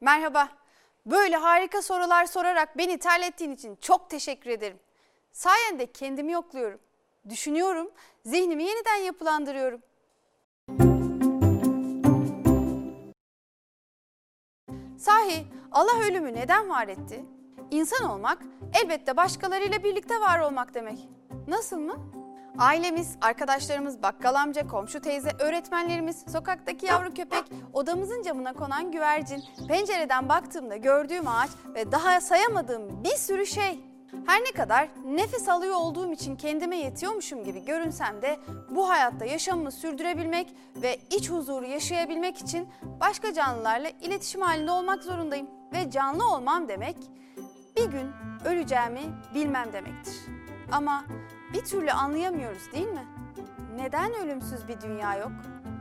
Merhaba. Böyle harika sorular sorarak beni terlettiğin için çok teşekkür ederim. Sayende kendimi yokluyorum. Düşünüyorum, zihnimi yeniden yapılandırıyorum. Sahi Allah ölümü neden var etti? İnsan olmak elbette başkalarıyla birlikte var olmak demek. Nasıl mı? Ailemiz, arkadaşlarımız, bakkal amca, komşu teyze, öğretmenlerimiz, sokaktaki yavru köpek, odamızın camına konan güvercin, pencereden baktığımda gördüğüm ağaç ve daha sayamadığım bir sürü şey. Her ne kadar nefes alıyor olduğum için kendime yetiyormuşum gibi görünsem de bu hayatta yaşamımı sürdürebilmek ve iç huzuru yaşayabilmek için başka canlılarla iletişim halinde olmak zorundayım. Ve canlı olmam demek bir gün öleceğimi bilmem demektir. Ama bir türlü anlayamıyoruz değil mi? Neden ölümsüz bir dünya yok?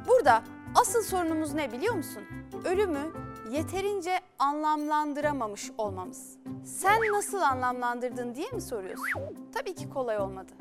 Burada asıl sorunumuz ne biliyor musun? Ölümü yeterince anlamlandıramamış olmamız. Sen nasıl anlamlandırdın diye mi soruyorsun? Tabii ki kolay olmadı.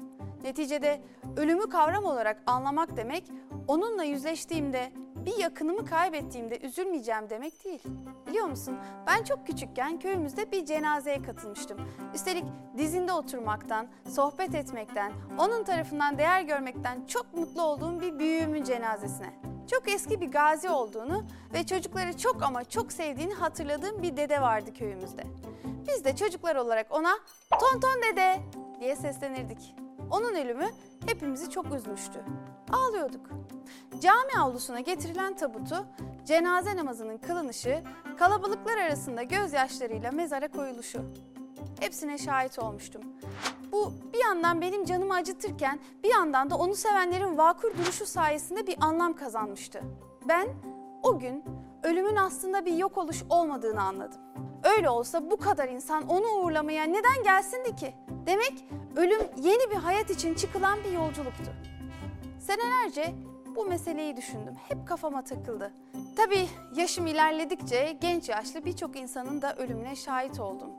Neticede ölümü kavram olarak anlamak demek onunla yüzleştiğimde bir yakınımı kaybettiğimde üzülmeyeceğim demek değil. Biliyor musun? Ben çok küçükken köyümüzde bir cenazeye katılmıştım. Üstelik dizinde oturmaktan, sohbet etmekten, onun tarafından değer görmekten çok mutlu olduğum bir büyüğümün cenazesine. Çok eski bir gazi olduğunu ve çocukları çok ama çok sevdiğini hatırladığım bir dede vardı köyümüzde. Biz de çocuklar olarak ona "Tonton dede" diye seslenirdik. Onun ölümü hepimizi çok üzmüştü. Ağlıyorduk. Cami avlusuna getirilen tabutu, cenaze namazının kılınışı, kalabalıklar arasında gözyaşlarıyla mezara koyuluşu. Hepsine şahit olmuştum. Bu bir yandan benim canımı acıtırken bir yandan da onu sevenlerin vakur duruşu sayesinde bir anlam kazanmıştı. Ben o gün ölümün aslında bir yok oluş olmadığını anladım. Öyle olsa bu kadar insan onu uğurlamaya neden gelsindi ki? Demek ölüm yeni bir hayat için çıkılan bir yolculuktu. Senelerce bu meseleyi düşündüm. Hep kafama takıldı. Tabii yaşım ilerledikçe genç yaşlı birçok insanın da ölümüne şahit oldum.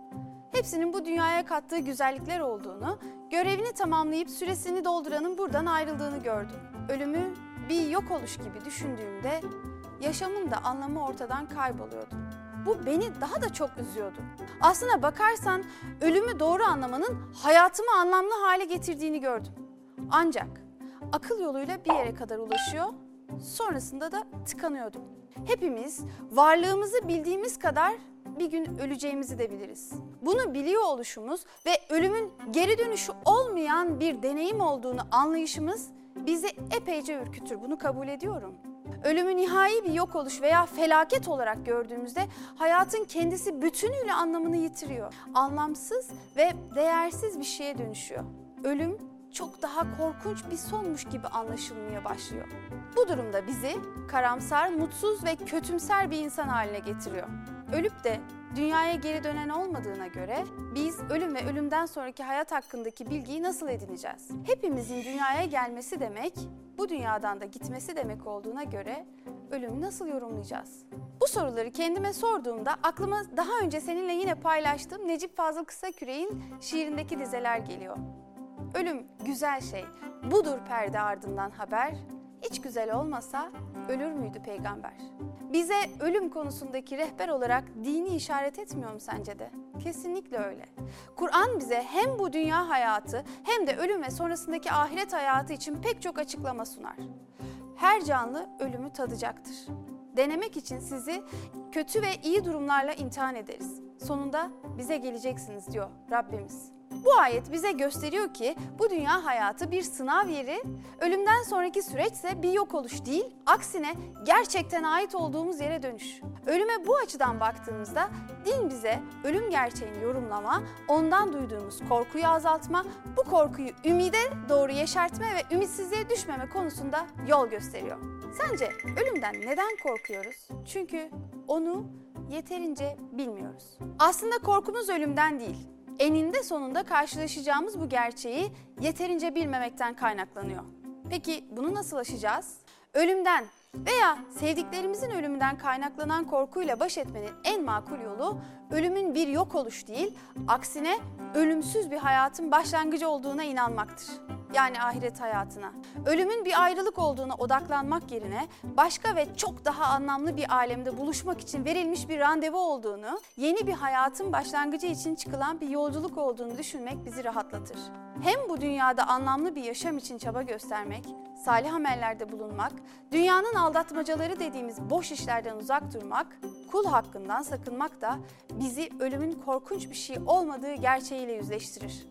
Hepsinin bu dünyaya kattığı güzellikler olduğunu, görevini tamamlayıp süresini dolduranın buradan ayrıldığını gördüm. Ölümü bir yok oluş gibi düşündüğümde yaşamın da anlamı ortadan kayboluyordu. Bu beni daha da çok üzüyordu. Aslına bakarsan ölümü doğru anlamanın hayatımı anlamlı hale getirdiğini gördüm. Ancak akıl yoluyla bir yere kadar ulaşıyor, sonrasında da tıkanıyordum. Hepimiz varlığımızı bildiğimiz kadar bir gün öleceğimizi de biliriz. Bunu biliyor oluşumuz ve ölümün geri dönüşü olmayan bir deneyim olduğunu anlayışımız bizi epeyce ürkütür. Bunu kabul ediyorum. Ölümü nihai bir yok oluş veya felaket olarak gördüğümüzde hayatın kendisi bütünüyle anlamını yitiriyor. Anlamsız ve değersiz bir şeye dönüşüyor. Ölüm çok daha korkunç bir sonmuş gibi anlaşılmaya başlıyor. Bu durumda bizi karamsar, mutsuz ve kötümser bir insan haline getiriyor. Ölüp de dünyaya geri dönen olmadığına göre biz ölüm ve ölümden sonraki hayat hakkındaki bilgiyi nasıl edineceğiz? Hepimizin dünyaya gelmesi demek, bu dünyadan da gitmesi demek olduğuna göre ölümü nasıl yorumlayacağız? Bu soruları kendime sorduğumda aklıma daha önce seninle yine paylaştığım Necip Fazıl Kısaküre'in şiirindeki dizeler geliyor. Ölüm güzel şey, budur perde ardından haber. Hiç güzel olmasa ölür müydü peygamber? Bize ölüm konusundaki rehber olarak dini işaret etmiyor mu sence de? Kesinlikle öyle. Kur'an bize hem bu dünya hayatı hem de ölüm ve sonrasındaki ahiret hayatı için pek çok açıklama sunar. Her canlı ölümü tadacaktır. Denemek için sizi kötü ve iyi durumlarla imtihan ederiz. Sonunda bize geleceksiniz diyor Rabbimiz. Bu ayet bize gösteriyor ki bu dünya hayatı bir sınav yeri, ölümden sonraki süreçse bir yok oluş değil, aksine gerçekten ait olduğumuz yere dönüş. Ölüme bu açıdan baktığımızda din bize ölüm gerçeğini yorumlama, ondan duyduğumuz korkuyu azaltma, bu korkuyu ümide doğru yeşertme ve ümitsizliğe düşmeme konusunda yol gösteriyor. Sence ölümden neden korkuyoruz? Çünkü onu yeterince bilmiyoruz. Aslında korkumuz ölümden değil, eninde sonunda karşılaşacağımız bu gerçeği yeterince bilmemekten kaynaklanıyor. Peki bunu nasıl aşacağız? Ölümden veya sevdiklerimizin ölümünden kaynaklanan korkuyla baş etmenin en makul yolu ölümün bir yok oluş değil, aksine ölümsüz bir hayatın başlangıcı olduğuna inanmaktır. Yani ahiret hayatına. Ölümün bir ayrılık olduğuna odaklanmak yerine başka ve çok daha anlamlı bir alemde buluşmak için verilmiş bir randevu olduğunu, yeni bir hayatın başlangıcı için çıkılan bir yolculuk olduğunu düşünmek bizi rahatlatır. Hem bu dünyada anlamlı bir yaşam için çaba göstermek, salih amellerde bulunmak, dünyanın aldatmacaları dediğimiz boş işlerden uzak durmak, kul hakkından sakınmak da bizi ölümün korkunç bir şey olmadığı gerçeğiyle yüzleştirir.